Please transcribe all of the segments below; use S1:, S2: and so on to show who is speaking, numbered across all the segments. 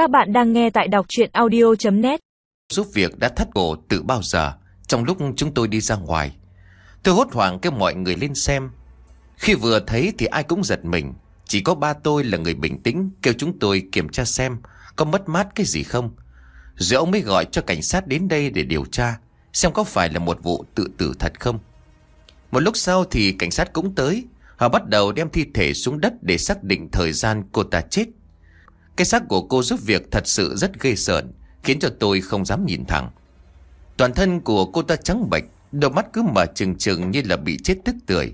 S1: Các bạn đang nghe tại đọc chuyện audio.net
S2: Giúp việc đã thắt cổ từ bao giờ, Trong lúc chúng tôi đi ra ngoài. Tôi hốt hoảng kêu mọi người lên xem. Khi vừa thấy thì ai cũng giật mình. Chỉ có ba tôi là người bình tĩnh, Kêu chúng tôi kiểm tra xem Có mất mát cái gì không. Rồi ông mới gọi cho cảnh sát đến đây để điều tra, Xem có phải là một vụ tự tử thật không. Một lúc sau thì cảnh sát cũng tới. Họ bắt đầu đem thi thể xuống đất Để xác định thời gian cô ta chết cái xác của cô giúp việc thật sự rất ghê sợn Khiến cho tôi không dám nhìn thẳng. Toàn thân của cô ta trắng bệch, Đôi mắt cứ mở trừng trừng như là bị chết tức tưởi.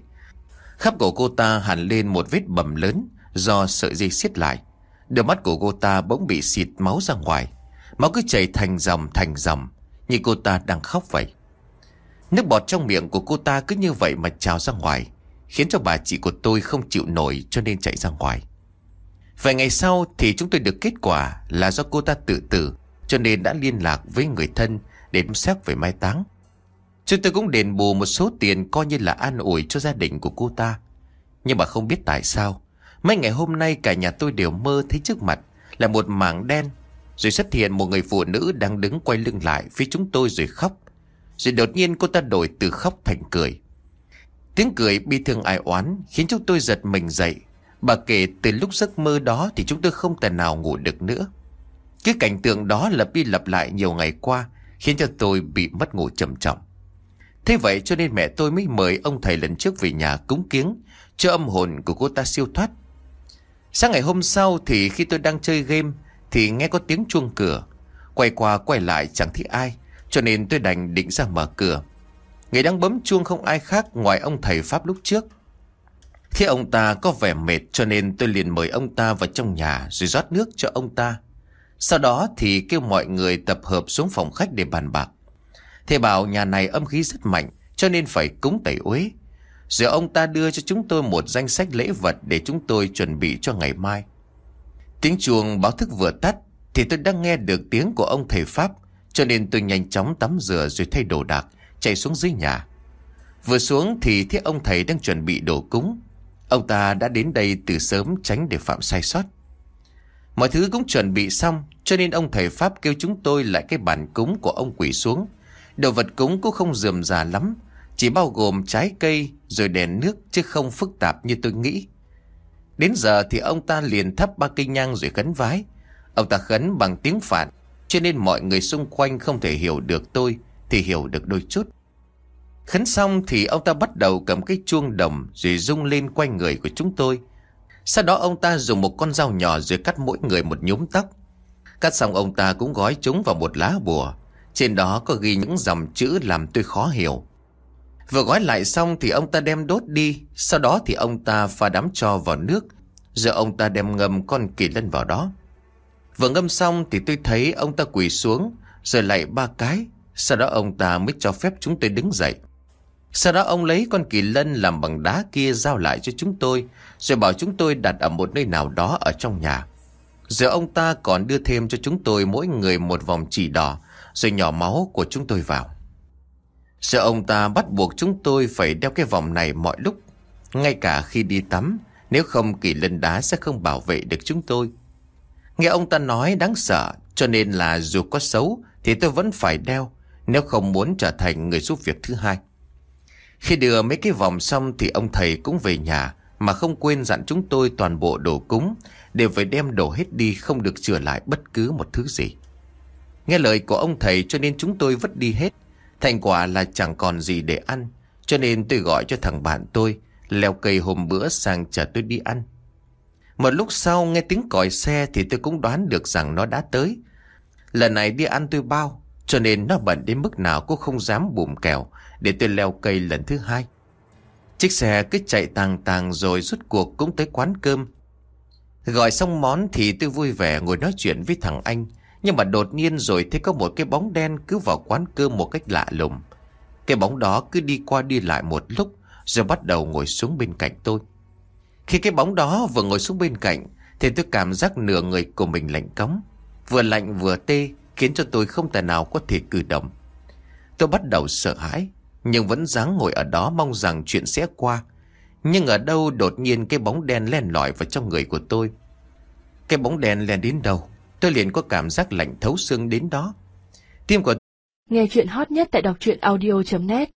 S2: Khắp cổ cô ta hẳn lên một vết bầm lớn Do sợi dây xiết lại. Đôi mắt của cô ta bỗng bị xịt máu ra ngoài. Máu cứ chảy thành dòng thành dòng, Như cô ta đang khóc vậy. Nước bọt trong miệng của cô ta cứ như vậy mà trào ra ngoài, Khiến cho bà chị của tôi không chịu nổi cho nên chạy ra ngoài. Vài ngày sau thì chúng tôi được kết quả là do cô ta tự tử cho nên đã liên lạc với người thân để xét về mai táng. Chúng tôi cũng đền bù một số tiền coi như là an ủi cho gia đình của cô ta. Nhưng mà không biết tại sao, mấy ngày hôm nay cả nhà tôi đều mơ thấy trước mặt là một mảng đen. Rồi xuất hiện một người phụ nữ đang đứng quay lưng lại phía chúng tôi rồi khóc. Rồi đột nhiên cô ta đổi từ khóc thành cười. Tiếng cười bi thương ai oán khiến chúng tôi giật mình dậy Bà kể từ lúc giấc mơ đó thì chúng tôi không thể nào ngủ được nữa. Cái cảnh tượng đó lặp đi lặp lại nhiều ngày qua, khiến cho tôi bị mất ngủ trầm trọng. Thế vậy cho nên mẹ tôi mới mời ông thầy lần trước về nhà cúng kiếng, cho âm hồn của cô ta siêu thoát. Sáng ngày hôm sau thì khi tôi đang chơi game thì nghe có tiếng chuông cửa. Quay qua quay lại chẳng thấy ai, cho nên tôi đành định ra mở cửa. Người đang bấm chuông không ai khác ngoài ông thầy Pháp lúc trước thế ông ta có vẻ mệt cho nên tôi liền mời ông ta vào trong nhà rồi rót nước cho ông ta. Sau đó thì kêu mọi người tập hợp xuống phòng khách để bàn bạc. Thầy bảo nhà này âm khí rất mạnh, cho nên phải cúng tẩy uế. Rồi ông ta đưa cho chúng tôi một danh sách lễ vật để chúng tôi chuẩn bị cho ngày mai. Tiếng chuông báo thức vừa tắt thì tôi đã nghe được tiếng của ông thầy Pháp, cho nên tôi nhanh chóng tắm rửa rồi thay đồ đạc, chạy xuống dưới nhà. Vừa xuống thì thấy ông thầy đang chuẩn bị đồ cúng. Ông ta đã đến đây từ sớm tránh để phạm sai sót. Mọi thứ cũng chuẩn bị xong cho nên ông thầy Pháp kêu chúng tôi lại cái bàn cúng của ông quỷ xuống. Đồ vật cúng cũng không dườm già lắm, chỉ bao gồm trái cây rồi đèn nước chứ không phức tạp như tôi nghĩ. Đến giờ thì ông ta liền thắp ba cây nhang rồi khấn vái. Ông ta khấn bằng tiếng phạn cho nên mọi người xung quanh không thể hiểu được tôi thì hiểu được đôi chút. Khấn xong thì ông ta bắt đầu cầm cái chuông đồng rồi rung lên quanh người của chúng tôi. Sau đó ông ta dùng một con dao nhỏ rồi cắt mỗi người một nhúm tóc. Cắt xong ông ta cũng gói chúng vào một lá bùa. Trên đó có ghi những dòng chữ làm tôi khó hiểu. Vừa gói lại xong thì ông ta đem đốt đi. Sau đó thì ông ta pha đám cho vào nước. Rồi ông ta đem ngâm con kỳ lân vào đó. Vừa ngâm xong thì tôi thấy ông ta quỳ xuống, rồi lại ba cái. Sau đó ông ta mới cho phép chúng tôi đứng dậy. Sau đó ông lấy con kỳ lân làm bằng đá kia giao lại cho chúng tôi, rồi bảo chúng tôi đặt ở một nơi nào đó ở trong nhà. Rồi ông ta còn đưa thêm cho chúng tôi mỗi người một vòng chỉ đỏ, rồi nhỏ máu của chúng tôi vào. Rồi ông ta bắt buộc chúng tôi phải đeo cái vòng này mọi lúc, ngay cả khi đi tắm, nếu không kỳ lân đá sẽ không bảo vệ được chúng tôi. Nghe ông ta nói đáng sợ, cho nên là dù có xấu thì tôi vẫn phải đeo, nếu không muốn trở thành người giúp việc thứ hai. Khi đưa mấy cái vòng xong thì ông thầy cũng về nhà, mà không quên dặn chúng tôi toàn bộ đồ cúng, đều phải đem đổ hết đi không được trở lại bất cứ một thứ gì. Nghe lời của ông thầy cho nên chúng tôi vứt đi hết. Thành quả là chẳng còn gì để ăn, cho nên tôi gọi cho thằng bạn tôi, leo cây hôm bữa sang chờ tôi đi ăn. Một lúc sau nghe tiếng còi xe thì tôi cũng đoán được rằng nó đã tới. Lần này đi ăn tôi bao cho nên nó bận đến mức nào cũng không dám bùm kèo để tôi leo cây lần thứ hai. Chiếc xe cứ chạy tàng tàng rồi rút cuộc cũng tới quán cơm. Gọi xong món thì tôi vui vẻ ngồi nói chuyện với thằng anh. Nhưng mà đột nhiên rồi thấy có một cái bóng đen cứ vào quán cơm một cách lạ lùng. Cái bóng đó cứ đi qua đi lại một lúc rồi bắt đầu ngồi xuống bên cạnh tôi. Khi cái bóng đó vừa ngồi xuống bên cạnh thì tôi cảm giác nửa người của mình lạnh cống. Vừa lạnh vừa tê khiến cho tôi không thể nào có thể cử động. Tôi bắt đầu sợ hãi nhưng vẫn dáng ngồi ở đó mong rằng chuyện sẽ qua. Nhưng ở đâu đột nhiên cái bóng đen len lỏi vào trong người của tôi. Cái bóng đen len đến đâu, Tôi liền có cảm giác lạnh thấu xương đến đó Tim của
S3: Nghe chuyện hot nhất tại đọc truyện audio.net